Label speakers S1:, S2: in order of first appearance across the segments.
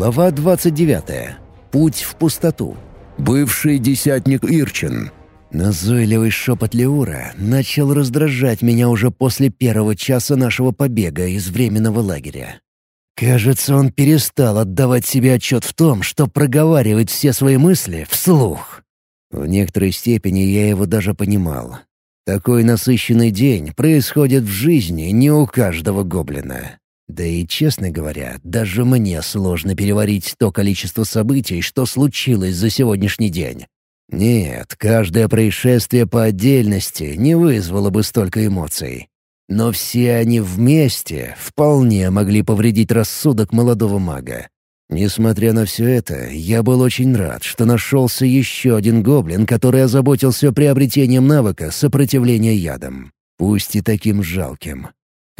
S1: Глава 29. Путь в пустоту. Бывший десятник Ирчин. Назойливый шепот Леура начал раздражать меня уже после первого часа нашего побега из временного лагеря. Кажется, он перестал отдавать себе отчет в том, что проговаривает все свои мысли вслух. В некоторой степени я его даже понимал. Такой насыщенный день происходит в жизни не у каждого гоблина. Да и, честно говоря, даже мне сложно переварить то количество событий, что случилось за сегодняшний день. Нет, каждое происшествие по отдельности не вызвало бы столько эмоций. Но все они вместе вполне могли повредить рассудок молодого мага. Несмотря на все это, я был очень рад, что нашелся еще один гоблин, который озаботился приобретением навыка сопротивления ядам. Пусть и таким жалким.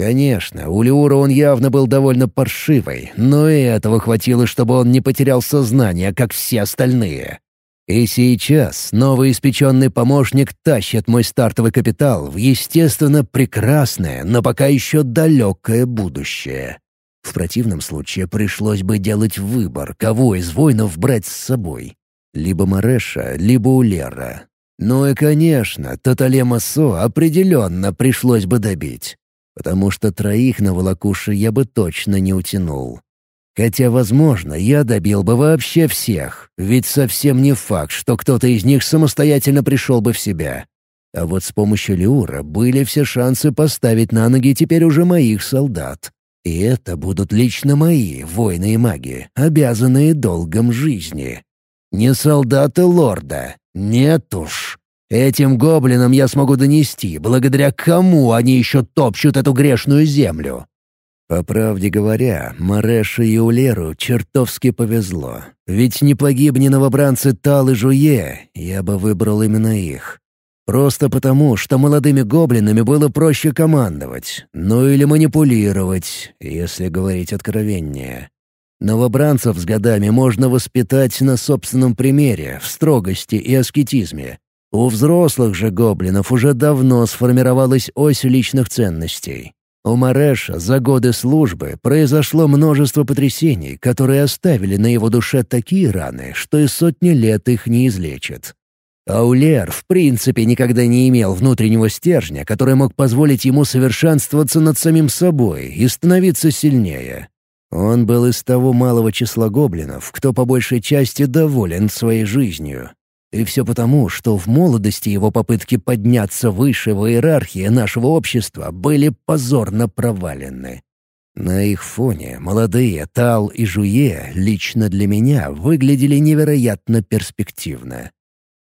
S1: Конечно, у Леура он явно был довольно паршивый, но и этого хватило, чтобы он не потерял сознание, как все остальные. И сейчас новоиспеченный помощник тащит мой стартовый капитал в, естественно, прекрасное, но пока еще далекое будущее. В противном случае пришлось бы делать выбор, кого из воинов брать с собой. Либо Мареша, либо Улера. Ну и, конечно, Таталема Со определенно пришлось бы добить. Потому что троих на волокуши я бы точно не утянул. Хотя, возможно, я добил бы вообще всех, ведь совсем не факт, что кто-то из них самостоятельно пришел бы в себя. А вот с помощью Леура были все шансы поставить на ноги теперь уже моих солдат. И это будут лично мои воины и маги, обязанные долгом жизни. Не солдаты лорда. Нет уж. Этим гоблинам я смогу донести, благодаря кому они еще топчут эту грешную землю. По правде говоря, Марешу и Улеру чертовски повезло. Ведь не погибни новобранцы Тал и Жуе, я бы выбрал именно их. Просто потому, что молодыми гоблинами было проще командовать, ну или манипулировать, если говорить откровеннее. Новобранцев с годами можно воспитать на собственном примере, в строгости и аскетизме. У взрослых же гоблинов уже давно сформировалась ось личных ценностей. У Мареша за годы службы произошло множество потрясений, которые оставили на его душе такие раны, что и сотни лет их не излечат. Аулер в принципе никогда не имел внутреннего стержня, который мог позволить ему совершенствоваться над самим собой и становиться сильнее. Он был из того малого числа гоблинов, кто по большей части доволен своей жизнью. И все потому, что в молодости его попытки подняться выше в иерархии нашего общества были позорно провалены. На их фоне молодые Тал и Жуе лично для меня выглядели невероятно перспективно.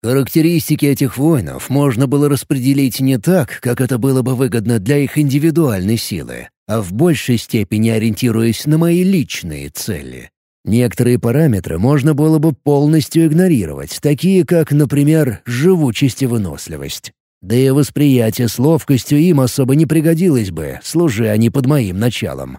S1: Характеристики этих воинов можно было распределить не так, как это было бы выгодно для их индивидуальной силы, а в большей степени ориентируясь на мои личные цели. Некоторые параметры можно было бы полностью игнорировать, такие как, например, живучесть и выносливость. Да и восприятие с ловкостью им особо не пригодилось бы, служи они под моим началом.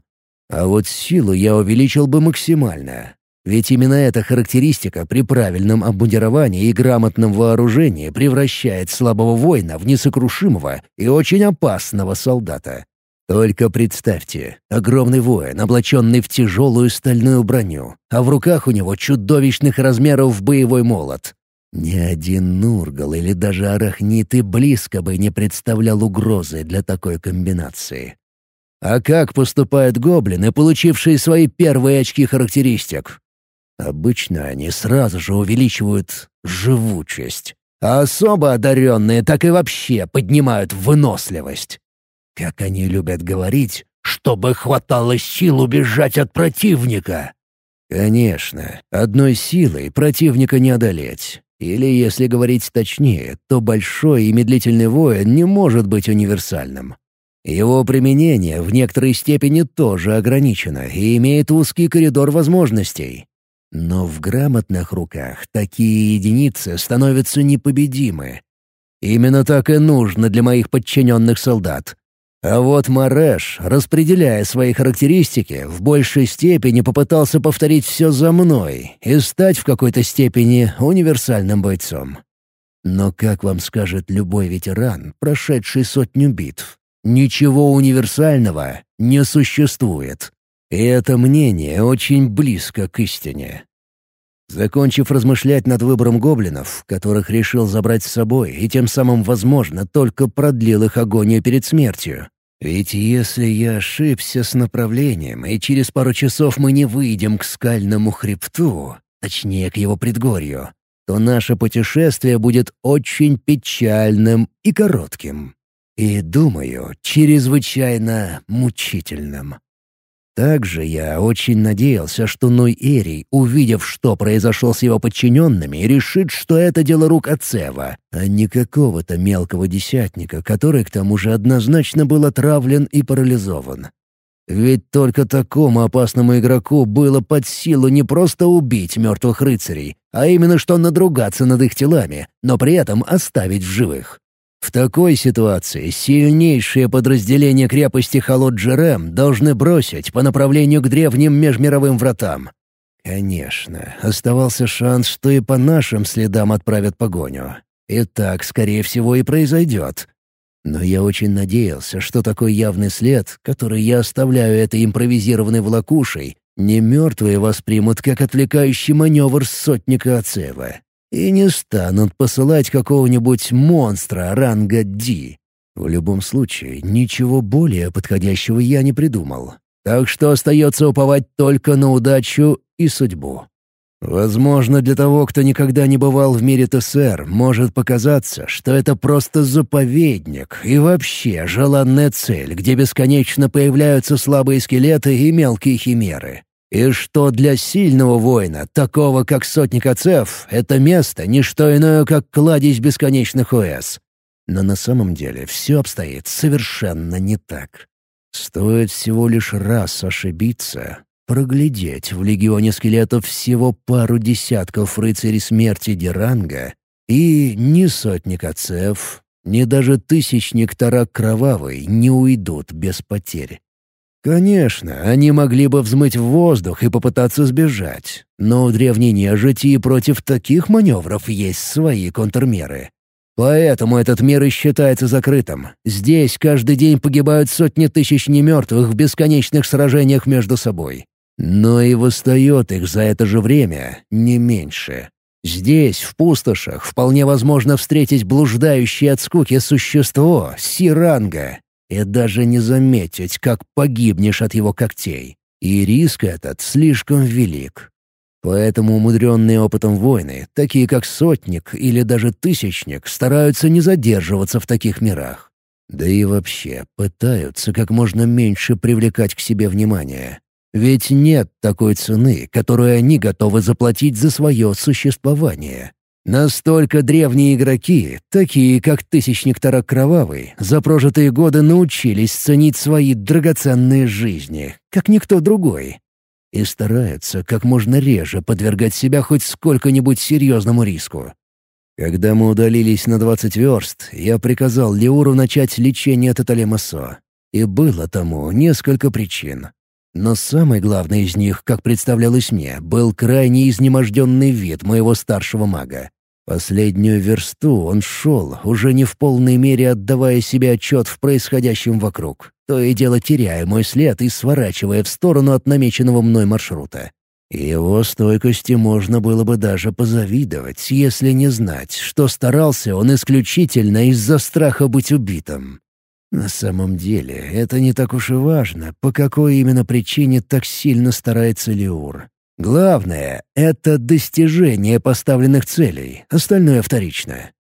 S1: А вот силу я увеличил бы максимально, ведь именно эта характеристика при правильном обмундировании и грамотном вооружении превращает слабого воина в несокрушимого и очень опасного солдата. Только представьте, огромный воин, облаченный в тяжелую стальную броню, а в руках у него чудовищных размеров боевой молот. Ни один Нургал или даже Арахнит и близко бы не представлял угрозы для такой комбинации. А как поступают гоблины, получившие свои первые очки характеристик? Обычно они сразу же увеличивают живучесть, а особо одаренные так и вообще поднимают выносливость. Как они любят говорить, чтобы хватало сил убежать от противника. Конечно, одной силой противника не одолеть. Или, если говорить точнее, то большой и медлительный воин не может быть универсальным. Его применение в некоторой степени тоже ограничено и имеет узкий коридор возможностей. Но в грамотных руках такие единицы становятся непобедимы. Именно так и нужно для моих подчиненных солдат. А вот Мареш, распределяя свои характеристики, в большей степени попытался повторить все за мной и стать в какой-то степени универсальным бойцом. Но, как вам скажет любой ветеран, прошедший сотню битв, ничего универсального не существует. И это мнение очень близко к истине. Закончив размышлять над выбором гоблинов, которых решил забрать с собой и тем самым, возможно, только продлил их агонию перед смертью. Ведь если я ошибся с направлением, и через пару часов мы не выйдем к скальному хребту, точнее, к его предгорью, то наше путешествие будет очень печальным и коротким. И, думаю, чрезвычайно мучительным. Также я очень надеялся, что Ной Эрий, увидев, что произошло с его подчиненными, решит, что это дело рук Ацева, а не какого-то мелкого десятника, который к тому же однозначно был отравлен и парализован. Ведь только такому опасному игроку было под силу не просто убить мертвых рыцарей, а именно что надругаться над их телами, но при этом оставить в живых. В такой ситуации сильнейшие подразделения крепости Халот-Джерем должны бросить по направлению к древним межмировым вратам. Конечно, оставался шанс, что и по нашим следам отправят погоню. И так, скорее всего, и произойдет. Но я очень надеялся, что такой явный след, который я оставляю этой импровизированной волокушей, не мертвые воспримут как отвлекающий маневр сотника Ацева и не станут посылать какого-нибудь монстра ранга Ди. В любом случае, ничего более подходящего я не придумал. Так что остается уповать только на удачу и судьбу. Возможно, для того, кто никогда не бывал в мире ТСР, может показаться, что это просто заповедник и вообще желанная цель, где бесконечно появляются слабые скелеты и мелкие химеры. И что для сильного воина, такого как Сотник Ацеф, это место — не что иное, как кладезь бесконечных ОС. Но на самом деле все обстоит совершенно не так. Стоит всего лишь раз ошибиться, проглядеть в легионе скелетов всего пару десятков рыцарей смерти Деранга, и ни Сотник Ацеф, ни даже Тысячник Тарак Кровавый не уйдут без потерь. Конечно, они могли бы взмыть в воздух и попытаться сбежать, но у древней нежити и против таких маневров есть свои контрмеры. Поэтому этот мир и считается закрытым. Здесь каждый день погибают сотни тысяч немертвых в бесконечных сражениях между собой. Но и восстает их за это же время не меньше. Здесь, в пустошах, вполне возможно встретить блуждающее от скуки существо Сиранга, и даже не заметить, как погибнешь от его когтей. И риск этот слишком велик. Поэтому умудренные опытом воины, такие как Сотник или даже Тысячник, стараются не задерживаться в таких мирах. Да и вообще пытаются как можно меньше привлекать к себе внимание. Ведь нет такой цены, которую они готовы заплатить за свое существование. Настолько древние игроки, такие как Тысячник Тарак Кровавый, за прожитые годы научились ценить свои драгоценные жизни, как никто другой. И стараются как можно реже подвергать себя хоть сколько-нибудь серьезному риску. Когда мы удалились на 20 верст, я приказал Леуру начать лечение Таталемасо. И было тому несколько причин. Но самой главной из них, как представлялось мне, был крайне изнеможденный вид моего старшего мага. Последнюю версту он шел, уже не в полной мере отдавая себе отчет в происходящем вокруг, то и дело теряя мой след и сворачивая в сторону от намеченного мной маршрута. Его стойкости можно было бы даже позавидовать, если не знать, что старался он исключительно из-за страха быть убитым. На самом деле, это не так уж и важно, по какой именно причине так сильно старается Леур. Главное — это достижение поставленных целей, остальное вторично.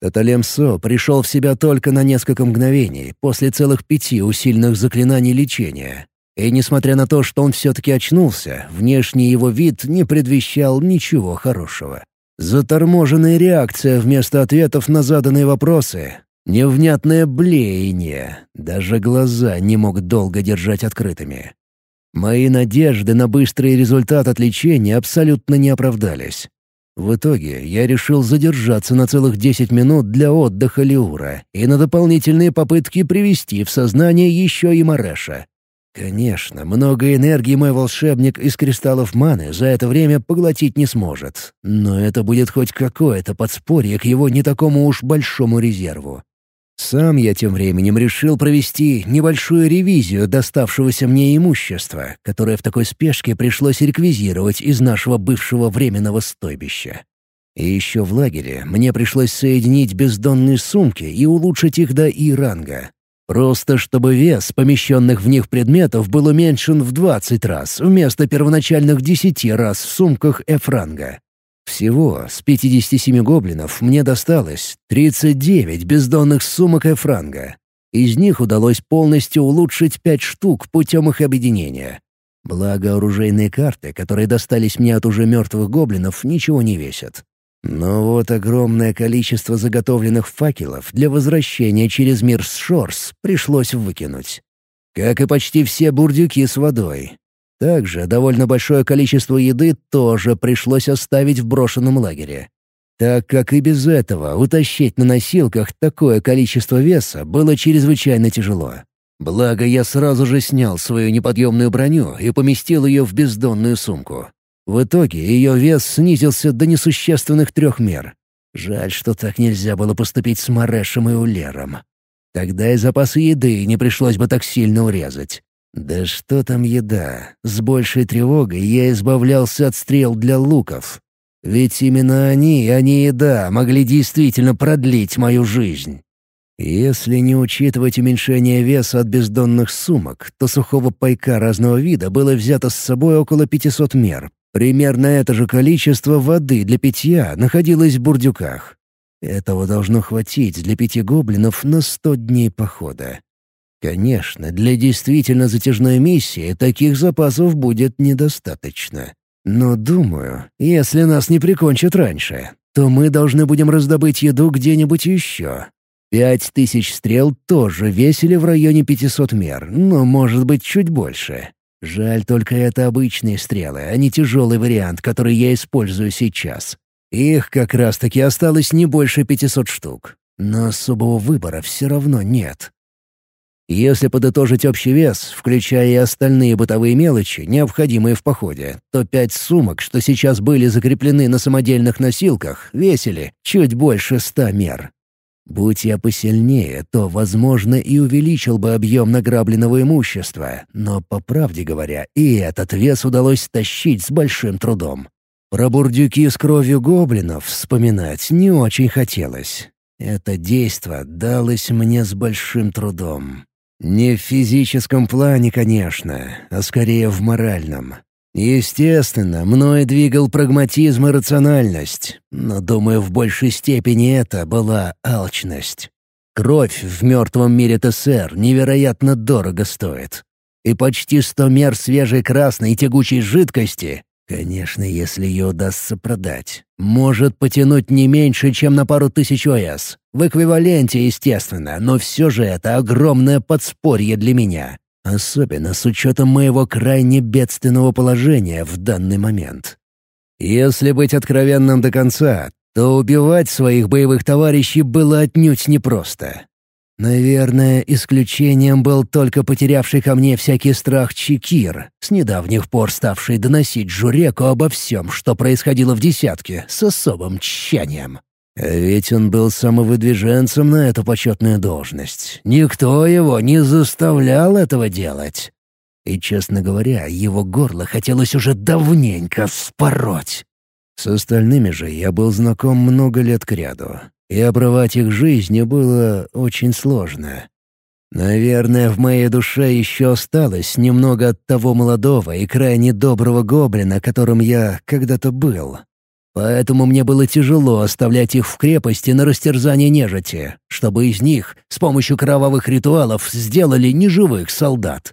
S1: Таталемсо пришел в себя только на несколько мгновений после целых пяти усиленных заклинаний лечения. И несмотря на то, что он все-таки очнулся, внешний его вид не предвещал ничего хорошего. Заторможенная реакция вместо ответов на заданные вопросы, Невнятное блеяние. Даже глаза не мог долго держать открытыми. Мои надежды на быстрый результат от лечения абсолютно не оправдались. В итоге я решил задержаться на целых 10 минут для отдыха Леура и на дополнительные попытки привести в сознание еще и Мареша. Конечно, много энергии мой волшебник из кристаллов маны за это время поглотить не сможет, но это будет хоть какое-то подспорье к его не такому уж большому резерву. Сам я тем временем решил провести небольшую ревизию доставшегося мне имущества, которое в такой спешке пришлось реквизировать из нашего бывшего временного стойбища. И еще в лагере мне пришлось соединить бездонные сумки и улучшить их до И-ранга. Просто чтобы вес помещенных в них предметов был уменьшен в 20 раз вместо первоначальных 10 раз в сумках F-ранга. Всего с 57 гоблинов мне досталось 39 бездонных сумок Эфранга. Из них удалось полностью улучшить 5 штук путем их объединения. Благо, оружейные карты, которые достались мне от уже мертвых гоблинов, ничего не весят. Но вот огромное количество заготовленных факелов для возвращения через мир с Шорс пришлось выкинуть. Как и почти все бурдюки с водой. Также довольно большое количество еды тоже пришлось оставить в брошенном лагере. Так как и без этого утащить на носилках такое количество веса было чрезвычайно тяжело. Благо, я сразу же снял свою неподъемную броню и поместил ее в бездонную сумку. В итоге ее вес снизился до несущественных трех мер. Жаль, что так нельзя было поступить с Марешем и Улером. Тогда и запасы еды не пришлось бы так сильно урезать. Да что там еда? С большей тревогой я избавлялся от стрел для луков. Ведь именно они, а не еда, могли действительно продлить мою жизнь. Если не учитывать уменьшение веса от бездонных сумок, то сухого пайка разного вида было взято с собой около 500 мер. Примерно это же количество воды для питья находилось в бурдюках. Этого должно хватить для пяти гоблинов на сто дней похода. Конечно, для действительно затяжной миссии таких запасов будет недостаточно. Но думаю, если нас не прикончат раньше, то мы должны будем раздобыть еду где-нибудь еще. Пять тысяч стрел тоже весили в районе 500 мер, но, может быть, чуть больше. Жаль только это обычные стрелы, а не тяжелый вариант, который я использую сейчас. Их как раз-таки осталось не больше 500 штук. Но особого выбора все равно нет. Если подытожить общий вес, включая и остальные бытовые мелочи, необходимые в походе, то пять сумок, что сейчас были закреплены на самодельных носилках, весили чуть больше ста мер. Будь я посильнее, то, возможно, и увеличил бы объем награбленного имущества, но, по правде говоря, и этот вес удалось тащить с большим трудом. Про бурдюки с кровью гоблинов вспоминать не очень хотелось. Это действо далось мне с большим трудом. Не в физическом плане, конечно, а скорее в моральном. Естественно, мной двигал прагматизм и рациональность, но, думаю, в большей степени это была алчность. Кровь в мертвом мире ТСР невероятно дорого стоит. И почти сто мер свежей красной тягучей жидкости Конечно, если ее удастся продать. Может потянуть не меньше, чем на пару тысяч ОС. В эквиваленте, естественно, но все же это огромное подспорье для меня. Особенно с учетом моего крайне бедственного положения в данный момент. Если быть откровенным до конца, то убивать своих боевых товарищей было отнюдь непросто. Наверное, исключением был только потерявший ко мне всякий страх Чекир, с недавних пор ставший доносить Журеку обо всем, что происходило в десятке, с особым тщанием. Ведь он был самовыдвиженцем на эту почетную должность. Никто его не заставлял этого делать. И, честно говоря, его горло хотелось уже давненько вспороть. С остальными же я был знаком много лет кряду, и обрывать их жизни было очень сложно. Наверное, в моей душе еще осталось немного от того молодого и крайне доброго гоблина, которым я когда-то был. Поэтому мне было тяжело оставлять их в крепости на растерзание нежити, чтобы из них с помощью кровавых ритуалов сделали неживых солдат.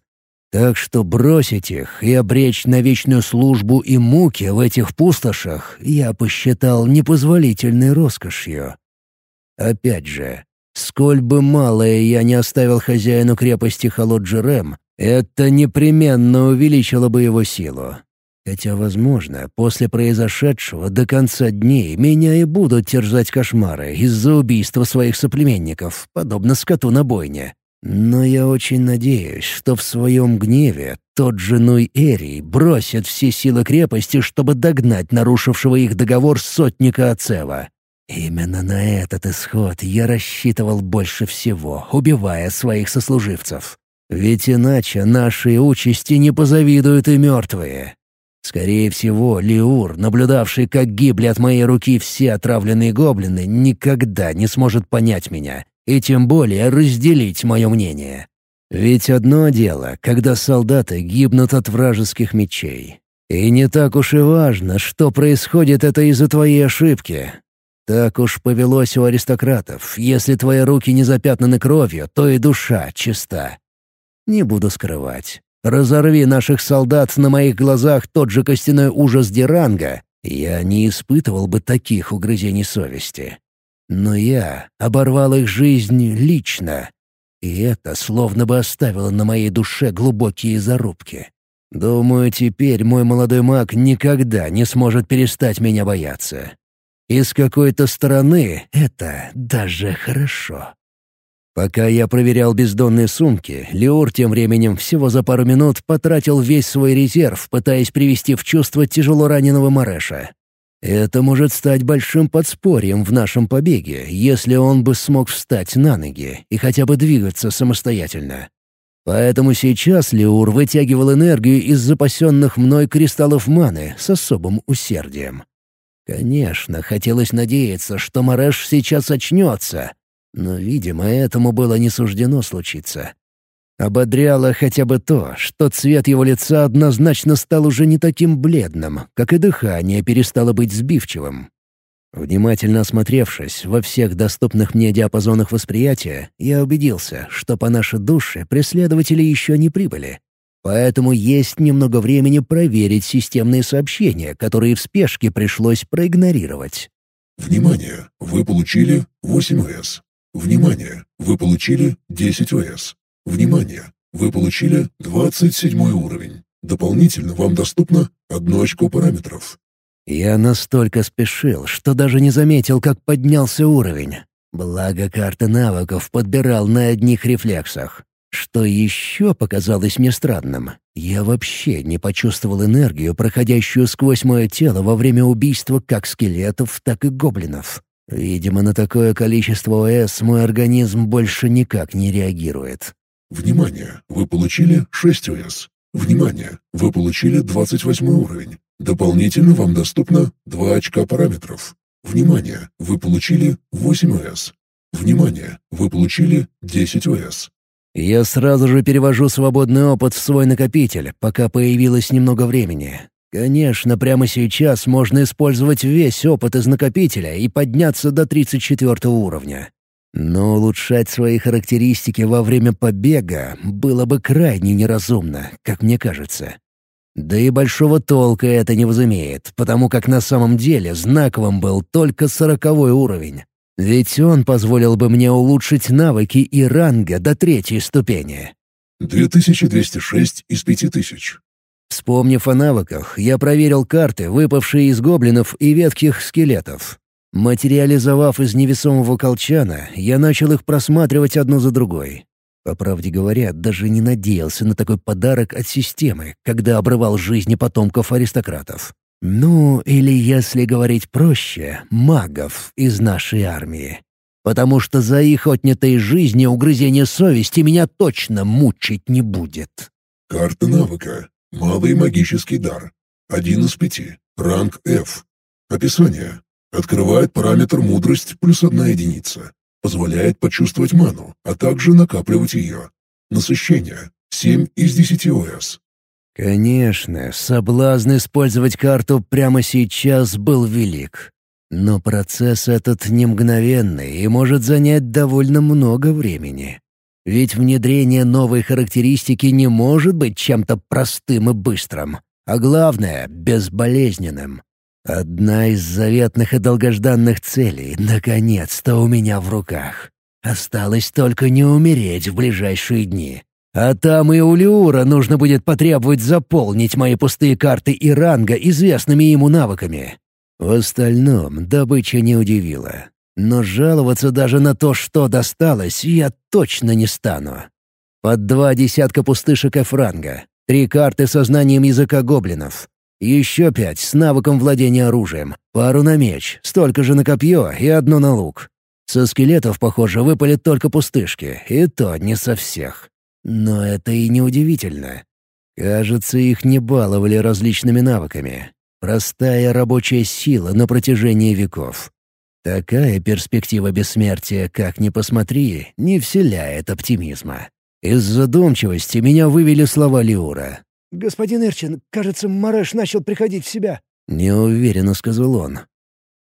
S1: Так что бросить их и обречь на вечную службу и муки в этих пустошах я посчитал непозволительной роскошью. Опять же, сколь бы малое я не оставил хозяину крепости Холоджерем, это непременно увеличило бы его силу. Хотя, возможно, после произошедшего до конца дней меня и будут терзать кошмары из-за убийства своих соплеменников, подобно скоту на бойне. Но я очень надеюсь, что в своем гневе тот женой Эрий бросит все силы крепости, чтобы догнать нарушившего их договор сотника Ацева. Именно на этот исход я рассчитывал больше всего, убивая своих сослуживцев. Ведь иначе нашей участи не позавидуют и мертвые. Скорее всего, Лиур, наблюдавший, как гибли от моей руки все отравленные гоблины, никогда не сможет понять меня и тем более разделить мое мнение. Ведь одно дело, когда солдаты гибнут от вражеских мечей. И не так уж и важно, что происходит это из-за твоей ошибки. Так уж повелось у аристократов. Если твои руки не запятнаны кровью, то и душа чиста. Не буду скрывать. Разорви наших солдат на моих глазах тот же костяной ужас Диранга, я не испытывал бы таких угрызений совести. Но я оборвал их жизнь лично, и это словно бы оставило на моей душе глубокие зарубки. Думаю, теперь мой молодой маг никогда не сможет перестать меня бояться. И с какой-то стороны это даже хорошо. Пока я проверял бездонные сумки, Леур тем временем всего за пару минут потратил весь свой резерв, пытаясь привести в чувство тяжело раненого Мареша. Это может стать большим подспорьем в нашем побеге, если он бы смог встать на ноги и хотя бы двигаться самостоятельно. Поэтому сейчас Леур вытягивал энергию из запасенных мной кристаллов маны с особым усердием. Конечно, хотелось надеяться, что Мареш сейчас очнется, но, видимо, этому было не суждено случиться. Ободряло хотя бы то, что цвет его лица однозначно стал уже не таким бледным, как и дыхание перестало быть сбивчивым. Внимательно осмотревшись во всех доступных мне диапазонах восприятия, я убедился, что по нашей душе преследователи еще не прибыли. Поэтому есть немного времени проверить системные сообщения, которые в спешке пришлось проигнорировать.
S2: Внимание! Вы получили 8 ОС. Внимание! Вы получили 10 ОС. Внимание! Вы получили 27 уровень. Дополнительно вам доступно одно очко параметров.
S1: Я настолько спешил, что даже не заметил, как поднялся уровень. Благо карты навыков подбирал на одних рефлексах. Что еще показалось мне странным, я вообще не почувствовал энергию, проходящую сквозь мое тело во время убийства как скелетов, так и гоблинов. Видимо, на такое количество ОС мой организм больше никак не реагирует.
S2: Внимание! Вы получили 6 ОС. Внимание! Вы получили 28 уровень. Дополнительно вам доступно 2 очка параметров. Внимание! Вы получили 8 ОС. Внимание! Вы получили 10 ОС.
S1: Я сразу же перевожу свободный опыт в свой накопитель, пока появилось немного времени. Конечно, прямо сейчас можно использовать весь опыт из накопителя и подняться до 34 уровня. Но улучшать свои характеристики во время побега было бы крайне неразумно, как мне кажется. Да и большого толка это не возымеет, потому как на самом деле знаковым был только сороковой уровень. Ведь он позволил бы мне улучшить навыки и ранга до третьей ступени.
S2: 2206 из 5000.
S1: Вспомнив о навыках, я проверил карты, выпавшие из гоблинов и ветких скелетов. Материализовав из невесомого колчана, я начал их просматривать одну за другой. По правде говоря, даже не надеялся на такой подарок от системы, когда обрывал жизни потомков аристократов. Ну, или, если говорить проще, магов из нашей армии. Потому что за их отнятой жизни угрызение совести меня точно мучить не будет.
S2: Карта навыка. Малый магический дар. Один из пяти. Ранг F. Описание. Открывает параметр мудрость плюс одна единица. Позволяет почувствовать ману, а также накапливать ее. Насыщение. 7 из 10 ОС.
S1: Конечно, соблазн использовать карту прямо сейчас был велик. Но процесс этот не мгновенный и может занять довольно много времени. Ведь внедрение новой характеристики не может быть чем-то простым и быстрым, а главное — безболезненным. Одна из заветных и долгожданных целей наконец-то у меня в руках. Осталось только не умереть в ближайшие дни. А там и у Леура нужно будет потребовать заполнить мои пустые карты и ранга известными ему навыками. В остальном добыча не удивила. Но жаловаться даже на то, что досталось, я точно не стану. Под два десятка пустышек F-ранга, три карты со знанием языка гоблинов, Еще пять с навыком владения оружием, пару на меч, столько же на копье и одно на лук. Со скелетов, похоже, выпали только пустышки, и то не со всех. Но это и не удивительно. Кажется, их не баловали различными навыками. Простая рабочая сила на протяжении веков. Такая перспектива бессмертия, как ни посмотри, не вселяет оптимизма. Из задумчивости меня вывели слова Лиура.
S3: «Господин Эрчин, кажется, Мареш начал приходить в себя».
S1: Неуверенно сказал он.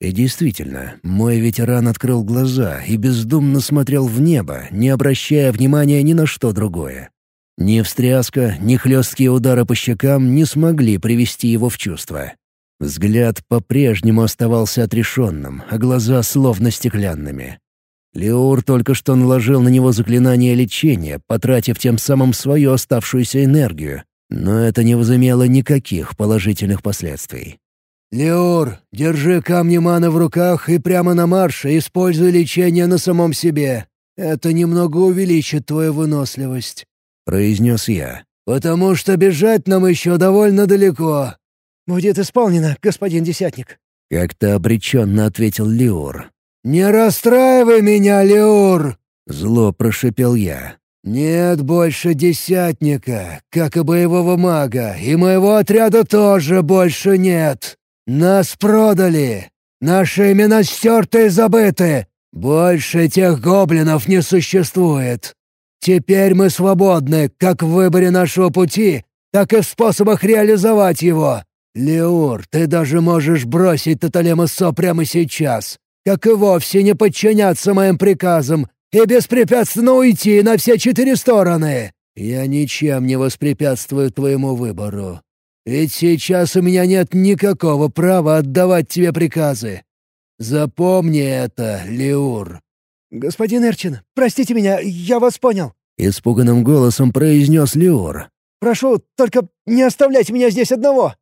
S1: И действительно, мой ветеран открыл глаза и бездумно смотрел в небо, не обращая внимания ни на что другое. Ни встряска, ни хлесткие удары по щекам не смогли привести его в чувство. Взгляд по-прежнему оставался отрешенным, а глаза словно стеклянными. Леур только что наложил на него заклинание лечения, потратив тем самым свою оставшуюся энергию, но это не возымело никаких положительных последствий.
S3: «Леур, держи камни маны в руках и прямо на марше используй лечение на самом себе. Это немного увеличит твою выносливость», — произнес я. «Потому что бежать нам еще довольно далеко». «Будет исполнено, господин Десятник», —
S1: как-то обреченно ответил Леур.
S3: «Не расстраивай меня, Леур!»
S1: — зло прошипел я.
S3: «Нет больше десятника, как и боевого мага, и моего отряда тоже больше нет. Нас продали. Наши имена стерты и забыты. Больше тех гоблинов не существует. Теперь мы свободны как в выборе нашего пути, так и в способах реализовать его. Леур, ты даже можешь бросить Таталемасо прямо сейчас, как и вовсе не подчиняться моим приказам и беспрепятственно уйти на все четыре стороны. Я ничем не воспрепятствую твоему выбору. Ведь сейчас у меня нет никакого права отдавать тебе приказы. Запомни это, Леур».
S4: «Господин Эрчин, простите меня, я вас понял», —
S1: испуганным голосом произнес Леур.
S4: «Прошу, только не оставляйте меня здесь одного».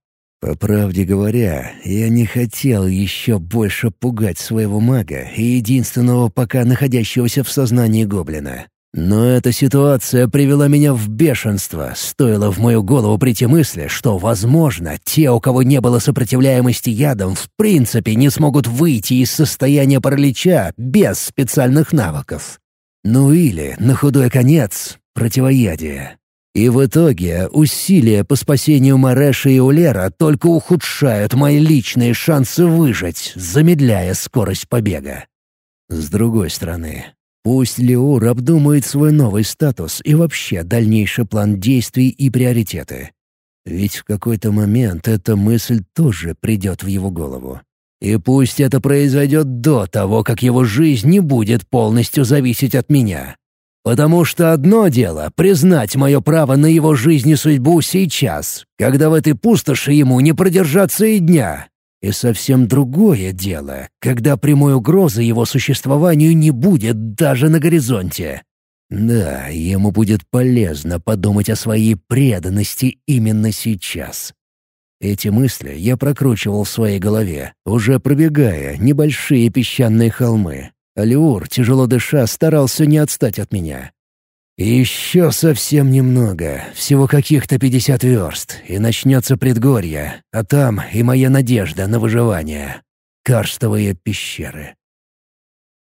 S1: По правде говоря, я не хотел еще больше пугать своего мага и единственного пока находящегося в сознании гоблина. Но эта ситуация привела меня в бешенство, стоило в мою голову прийти мысли, что, возможно, те, у кого не было сопротивляемости ядом, в принципе не смогут выйти из состояния паралича без специальных навыков. Ну или, на худой конец, противоядие. И в итоге усилия по спасению Мареша и Улера только ухудшают мои личные шансы выжить, замедляя скорость побега. С другой стороны, пусть Леур обдумает свой новый статус и вообще дальнейший план действий и приоритеты. Ведь в какой-то момент эта мысль тоже придет в его голову. И пусть это произойдет до того, как его жизнь не будет полностью зависеть от меня. Потому что одно дело — признать мое право на его жизнь и судьбу сейчас, когда в этой пустоши ему не продержаться и дня. И совсем другое дело, когда прямой угрозы его существованию не будет даже на горизонте. Да, ему будет полезно подумать о своей преданности именно сейчас. Эти мысли я прокручивал в своей голове, уже пробегая небольшие песчаные холмы, Алиур, тяжело дыша, старался не отстать от меня. «Еще совсем немного, всего каких-то пятьдесят верст, и начнется предгорье, а там и моя надежда на выживание. Карстовые пещеры».